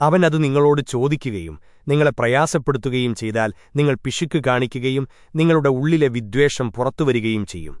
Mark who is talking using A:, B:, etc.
A: അവൻ അത് നിങ്ങളോട് ചോദിക്കുകയും നിങ്ങളെ പ്രയാസപ്പെടുത്തുകയും ചെയ്താൽ നിങ്ങൾ പിശുക്ക് കാണിക്കുകയും നിങ്ങളുടെ ഉള്ളിലെ വിദ്വേഷം പുറത്തുവരികയും ചെയ്യും.